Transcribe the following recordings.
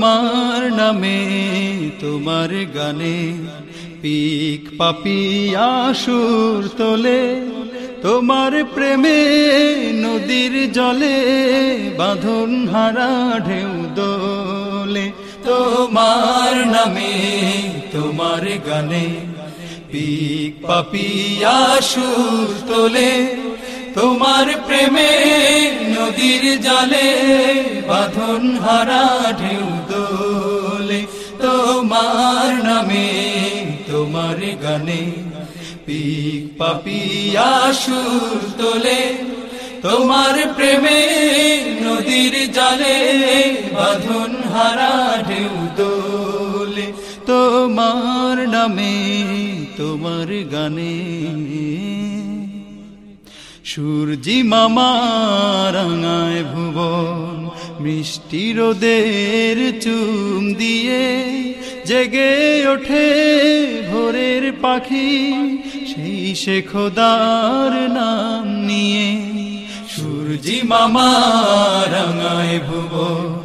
তোমার নামে, তোমার গানে পিক পাপিয়া সুর তোলে, তোমার প্রেমে নদীর জলে বাঁধন হারা ঢেউ দোলে। তোমার নামে, তোমার গানে পিক পাপিয়া সুর তোলে, তোমার প্রেমে নদীর জলে বাঁধন হারা ঢেউ দোলে তোমার নামে, তোমার গানে পিক পাপিয়া সুর তোলে। তোমার প্রেমে নদীর জলে বাঁধন হারা ঢেউ দোলে তোমার নামে, তোমার গানে সূর্যি মামা রাঙায় ভুবন, মিষ্টি রোদের চুম দিয়ে জেগে ওঠে ভোরের পাখি, সেই সে খোদার নাম নিয়ে। সূর্যি মামা রাঙায় ভুবন,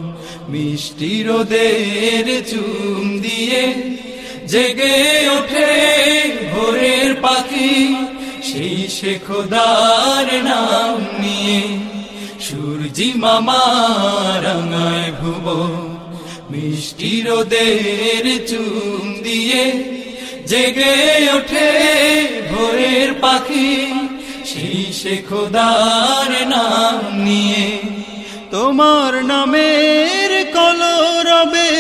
মিষ্টি রোদের চুম দিয়ে জেগে ওঠে সে খোদার নাম নিয়ে সূর্যি মামা রাঙায় ভুব। মিষ্টি রোদের চুম দিয়ে জেগে ওঠে ভোরের পাখি। সেই সে খোদার নাম নিয়ে তোমার নামের কলরবে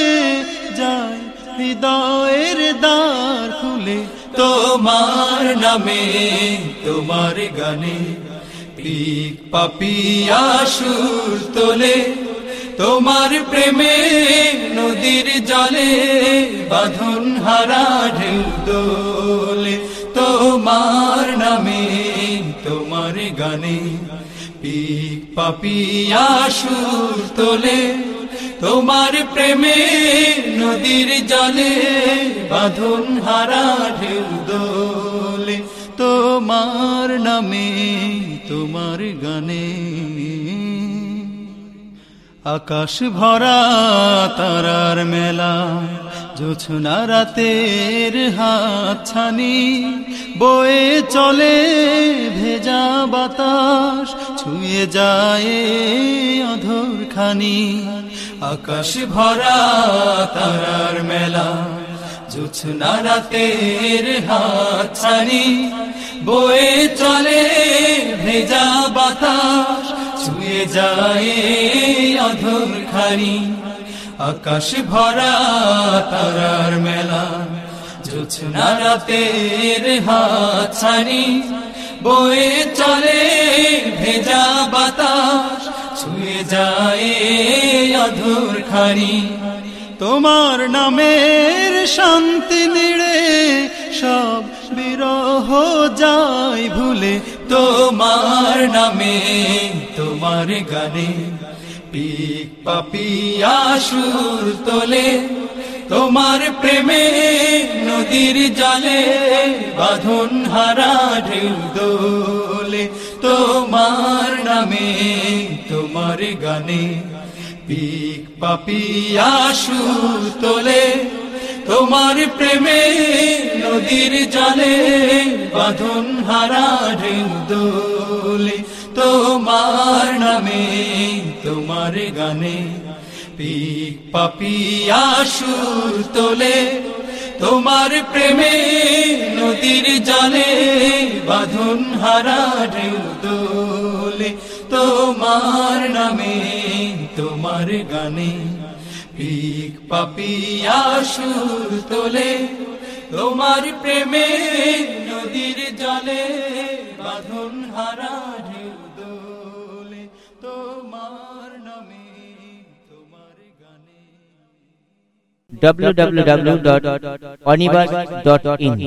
যায় হৃদয়ের দ্বার। তোমার নামে, তোমার গানে পিক পাপিয়া সুর তোলে, তোমার প্রেমে নদীর জলে বাঁধন হারা ঢেউ দোলে, তোমার নামে, তোমার গানে পিক পাপিয়া সুর তোলে তোমার প্রেমে নদীর জলে বাঁধন হারা ঢেউ দোলে। তোমার নামে, তোমার গানে আকাশ ভরা তারার মেলা, জোছনা রাতের হাত ছানি বয়ে চলে ভেজা বাতাস ছুঁয়ে যায় অধর খানি আকাশ ভরা তারার মেলা, জোছনা রাতের হাত ছানি বয়ে চলে ভেজা বাতাস, ছুঁয়ে যায় অধর খানি আকাশ ভরা তারার মেলা, জোছনা রাতের হাত ছানি বয়ে চলে যায় অধর খানি। তোমার নামের শান্তি নিড়ে সব বিরহ যায় ভুলে। তোমার নামে তোমার গানে পিক পাপিয়া সুর তোলে। তোমার প্রেমে নদীর জলে বাঁধন হারা ঢেউ দোলে। তোমার নামে তোমার গানে পিক পাপিয়া তোলে, তোমার প্রেমে নদীর জলে বাঁধন হারা দোলে তোমার নামে তোমার গানে পিক পাপিয়া তোলে, তোমার প্রেমে নদীর জলে বাঁধন হারা দোলে তোমার নামে, তোমার গানে পিক পাপিয়া সুর তোলে। তোমার প্রেমে নদীর জলে বাঁধন হারা দোলে। তোমার নামে, তোমার গানে। www.onibus.in